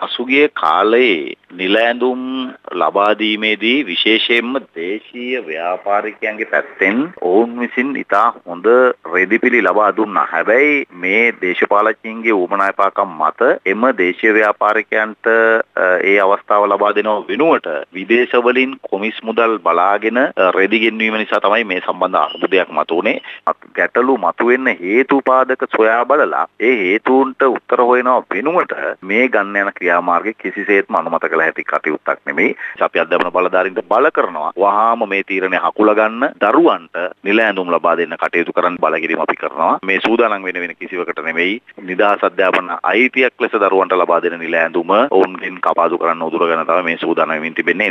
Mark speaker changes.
Speaker 1: පසුගිය කාලයේ නිල ඇඳුම් ලබා දීමේදී විශේෂයෙන්ම දේශීය ව්‍යාපාරිකයන්ගේ පැත්තෙන් ඔවුන් විසින් ඉතා හොඳ රෙදිපිලි ලබා දුන්නා. හැබැයි මේ දේශපාලකයන්ගේ උවමනායපාකම් මත එම දේශීය ව්‍යාපාරිකයන්ට ඒ අවස්ථාව ලබා දෙනව වෙනුවට විදේශවලින් කොමිස් මුදල් බලාගෙන රෙදි ගෙන්වීම නිසා තමයි මේ සම්බන්ධ අර්බුදයක් මතුවුනේ. ගැටලු මතුවෙන්න හේතුපාදක සොයා බලලා ඒ හේතුන්ට උත්තර හොයනව වෙනුවට මේ ගන්න යන ක්‍රියාමාර්ගය කිසිසේත්ම අනුමත කළ හැකි කටයුත්තක් නෙමෙයි. අපි අධ්‍යාපන බලධාරීන්ට බල කරනවා. වහාම මේ තීරණය හකුල ගන්න දරුවන්ට නිල ඇඳුම් ලබා දෙන්න කටයුතු කරන්න බල කිරීම අපි කරනවා. මේ සූදානම් වෙන වෙන කිසිවකට නෙමෙයි. නිදහස් අධ්‍යාපන අයිතියක් ලෙස දරුවන්ට ලබා දෙන නිල ඇඳුම ඔවුන්ගෙන් කපාදු කරන්න උදුරගෙන තමයි මේ සූදානම් වෙමින් තිබෙන්නේ.